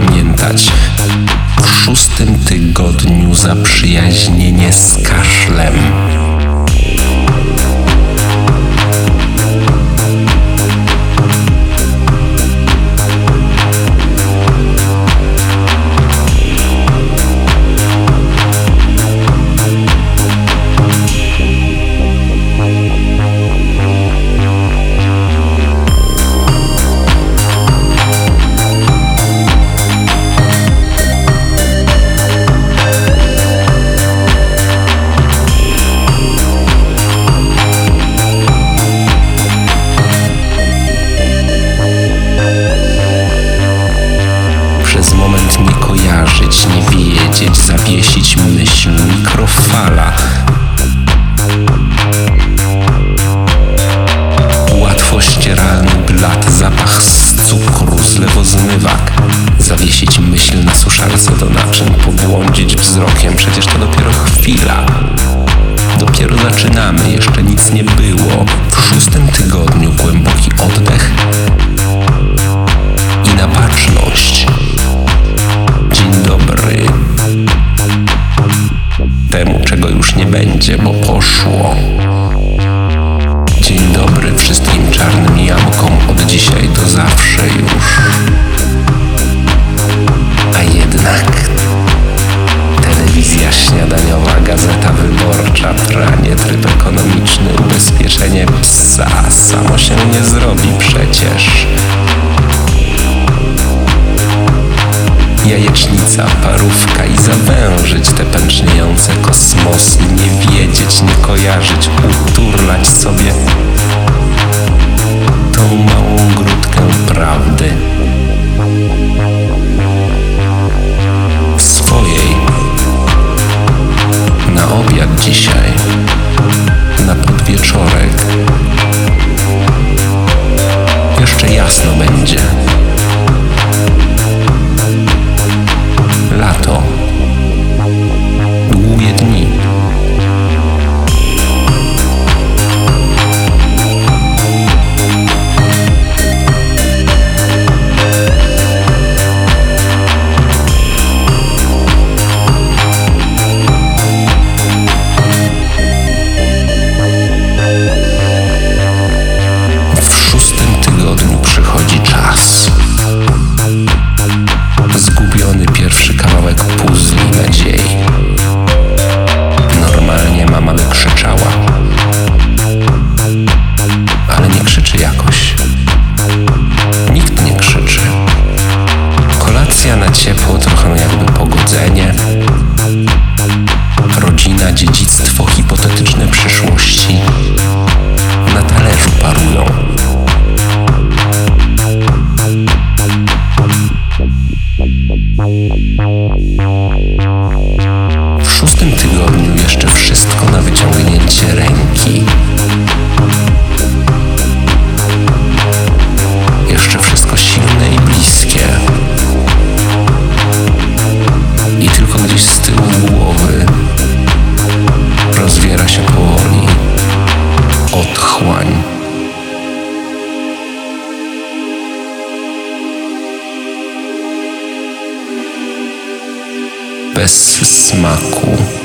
pamiętać. W szóstym tygodniu zaprzyjaźnienie z kaszlem. Wiedzieć, zawiesić myśl, mikrofala. Łatwo ścieralny blat, zapach z cukru, zlewozmywak. Zawiesić myśl na suszarce do naczyń, pobłądzić wzrokiem, przecież to dopiero chwila. Dopiero zaczynamy, jeszcze nic nie było. W szóstym tygodniu głęboki oddech i na baczność. Będzie, bo poszło. Dzień dobry wszystkim czarnym jamkom od dzisiaj do zawsze już. A jednak telewizja śniadaniowa, gazeta wyborcza, pranie, tryb ekonomiczny, ubezpieczenie psa samo się nie zrobi przecież. Jajecznica, parówka i zawężyć te pęczniejące kosmosy, nie wiedzieć, nie kojarzyć, uturlać sobie tą małą grudkę prawdy. Swojej. Na obiad dzisiaj, na podwieczorek. Jeszcze jasno będzie. Gdzieś z tyłu głowy rozwiera się powoli otchłań. Bez smaku.